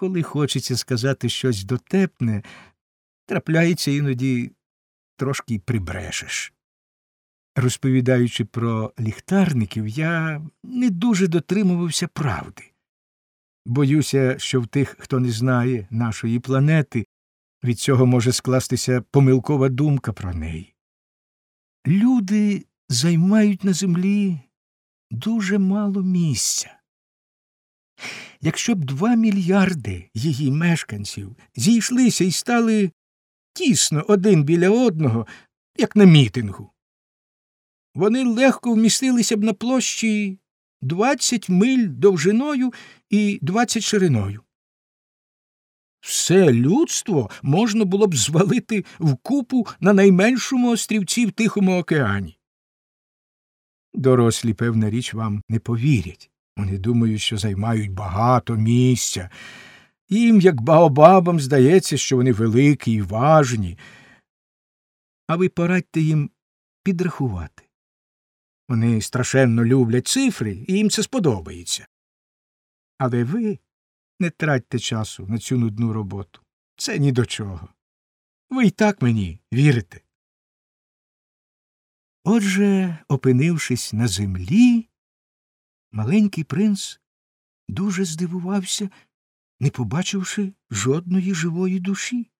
коли хочеться сказати щось дотепне, трапляється іноді трошки прибрешеш. Розповідаючи про ліхтарників, я не дуже дотримувався правди. Боюся, що в тих, хто не знає нашої планети, від цього може скластися помилкова думка про неї. Люди займають на землі дуже мало місця. Якщо б два мільярди її мешканців зійшлися і стали тісно один біля одного, як на мітингу, вони легко вмістилися б на площі 20 миль довжиною і 20 шириною. Все людство можна було б звалити вкупу на найменшому острівці в Тихому океані. Дорослі, певна річ, вам не повірять. Вони думають, що займають багато місця. Їм, як баобабам, здається, що вони великі і важні. А ви порадьте їм підрахувати. Вони страшенно люблять цифри, і їм це сподобається. Але ви не тратьте часу на цю нудну роботу. Це ні до чого. Ви й так мені вірите. Отже, опинившись на землі, маленький принц дуже здивувався, не побачивши жодної живої душі.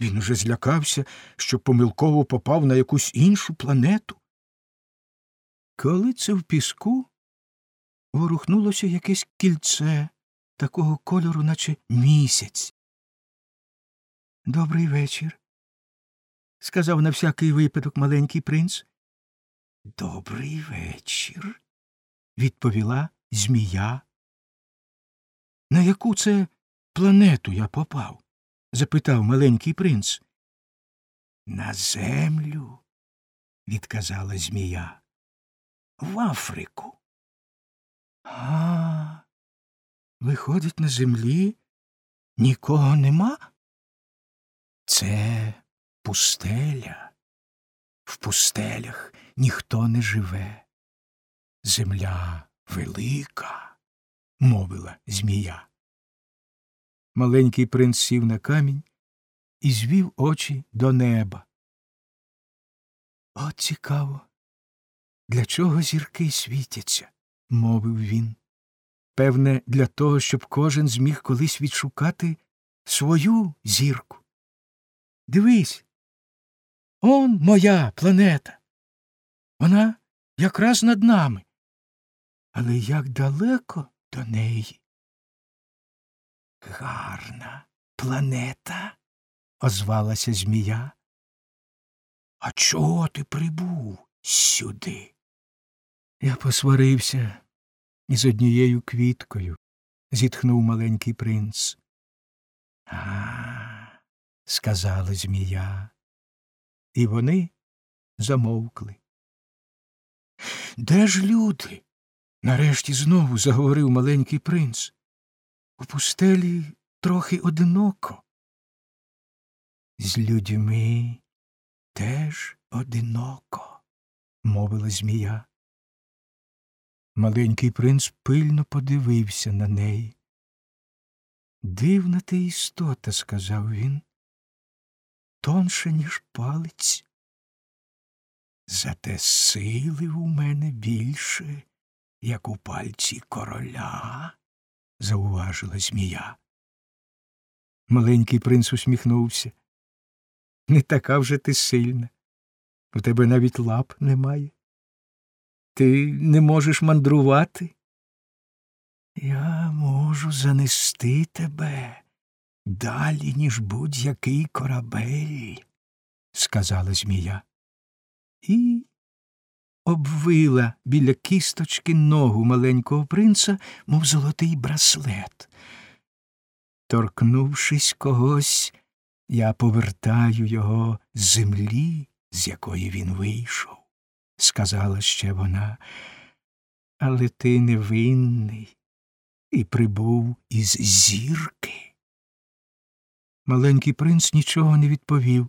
Він уже злякався, що помилково попав на якусь іншу планету. Коли це в піску ворухнулося якесь кільце такого кольору, наче місяць. Добрий вечір, сказав на всякий випадок маленький принц. Добрий вечір, відповіла змія. На яку це планету я попав? запитав маленький принц. На землю, відказала змія. В Африку. А, виходить, на землі нікого нема? Це пустеля. В пустелях ніхто не живе. Земля велика, мовила змія. Маленький принц сів на камінь і звів очі до неба. От цікаво. Для чого зірки світяться? мовив він. Певне, для того, щоб кожен зміг колись відшукати свою зірку. Дивись, он моя планета. Вона якраз над нами. Але як далеко до неї? Гарна планета, озвалася змія. А чого ти прибув сюди? Я посварився із однією квіткою, зітхнув маленький принц. А, сказала змія, і вони замовкли. Де ж люди? Нарешті знову заговорив маленький принц. У пустелі трохи одиноко. З людьми теж одиноко, мовила змія. Маленький принц пильно подивився на неї. Дивна ти істота, сказав він, тонше, ніж палець. Зате сили у мене більше, як у пальці короля, зауважила змія. Маленький принц усміхнувся. Не така вже ти сильна. У тебе навіть лап немає. Ти не можеш мандрувати? Я можу занести тебе далі, ніж будь-який корабель, сказала змія. І обвила біля кісточки ногу маленького принца, мов золотий браслет. Торкнувшись когось, я повертаю його з землі, з якої він вийшов сказала ще вона, але ти невинний і прибув із зірки. Маленький принц нічого не відповів.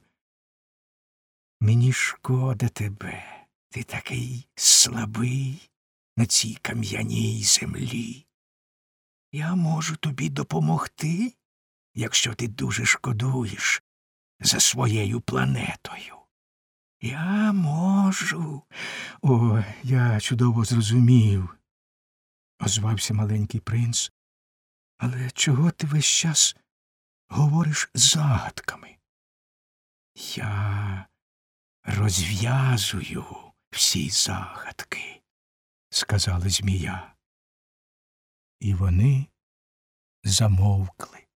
Мені шкода тебе, ти такий слабий на цій кам'яній землі. Я можу тобі допомогти, якщо ти дуже шкодуєш за своєю планетою. Я можу. О, я чудово зрозумів, озвався маленький принц. Але чого ти весь час говориш загадками? Я розв'язую всі загадки, сказала змія. І вони замовкли.